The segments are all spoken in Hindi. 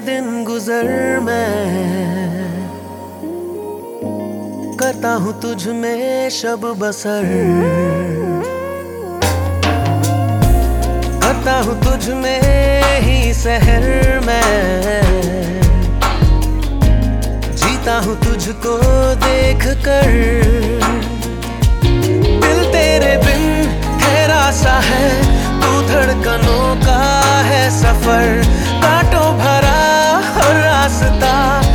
दिन गुजर मैं करता हूँ तुझ में शब बसर। करता हूँ तुझ में ही शहर मैं। जीता हूँ तुझको देख कर दिल तेरे बिन खेरा सा है, तू धड़कनों का है सफ़र। काटो भाई हर रास्ता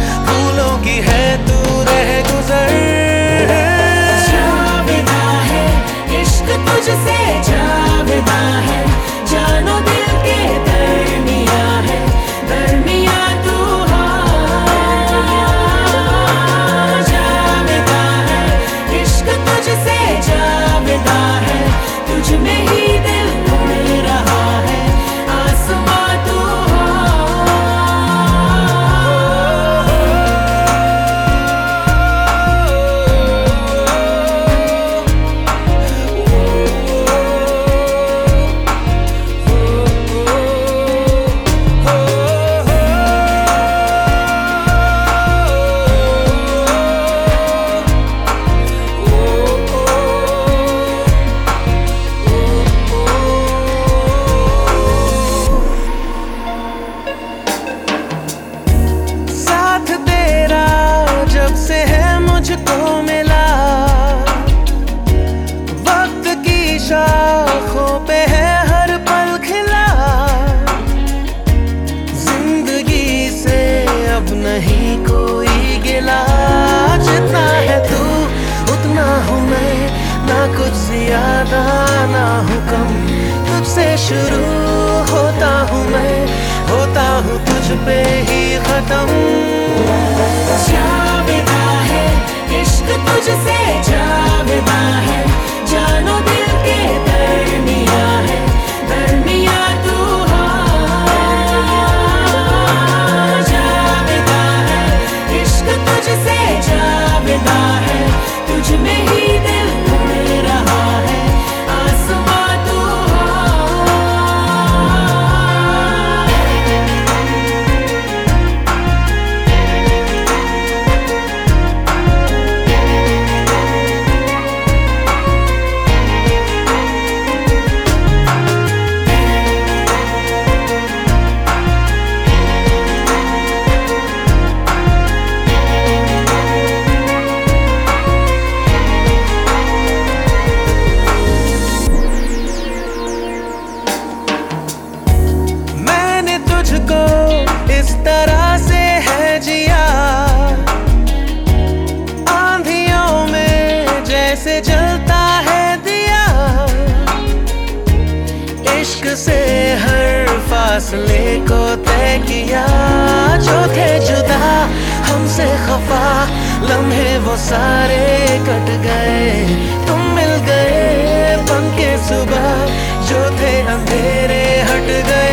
शाखों पे है हर पल खिला। ज़िंदगी से अब नहीं कोई गिला। जितना है तू, उतना हूँ मैं। ना कुछ ज़्यादा, ना हूँ कम। तुझसे शुरू होता हूँ मैं। होता हूँ तुझ पे ही खत्म। कैसे जलता है दिया? इश्क से हर फासले को तय किया। जो थे जुदा हमसे खफा लम्हे वो सारे कट गए। तुम मिल गए पंखे सुबह, जो थे अंधेरे हट गए।